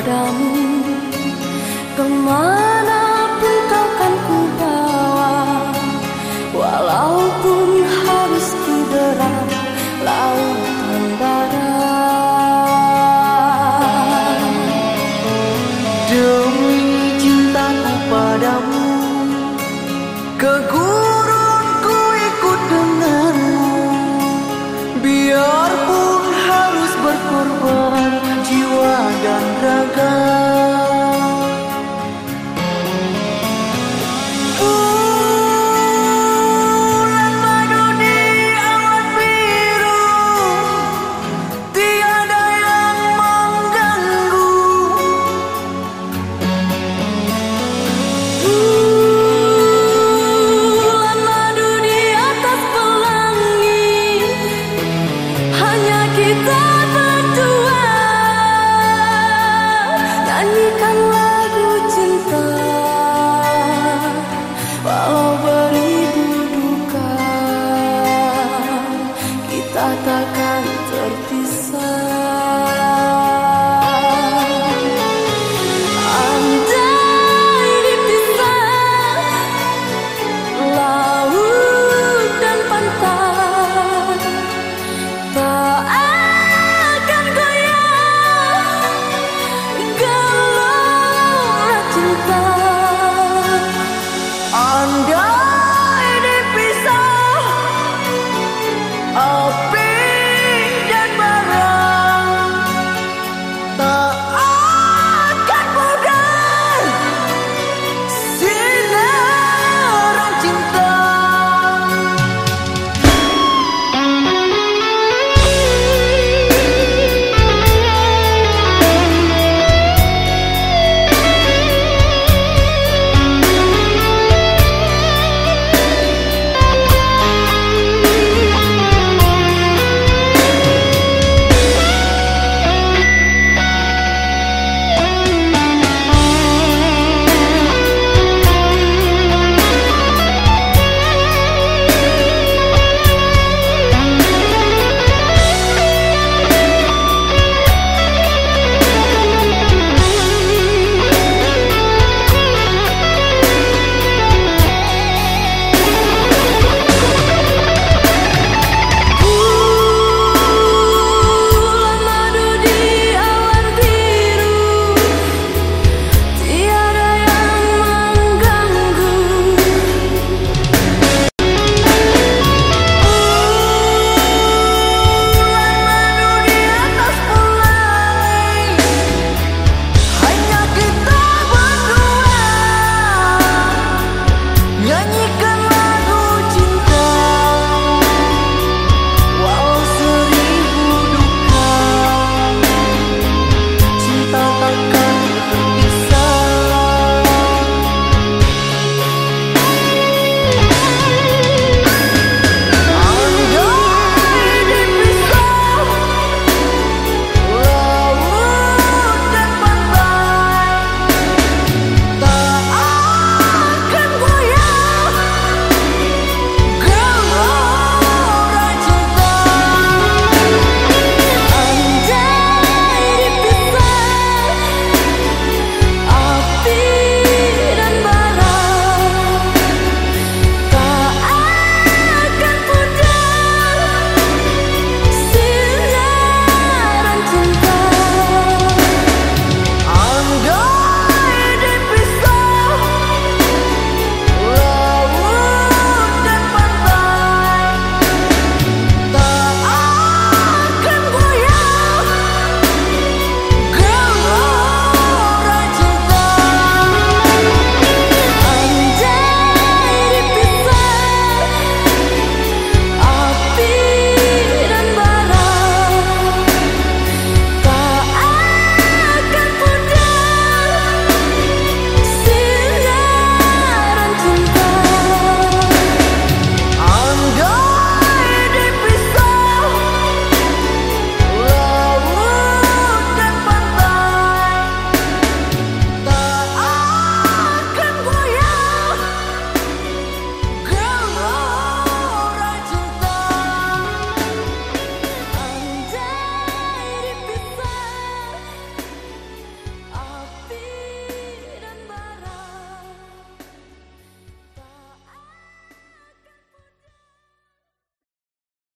padamu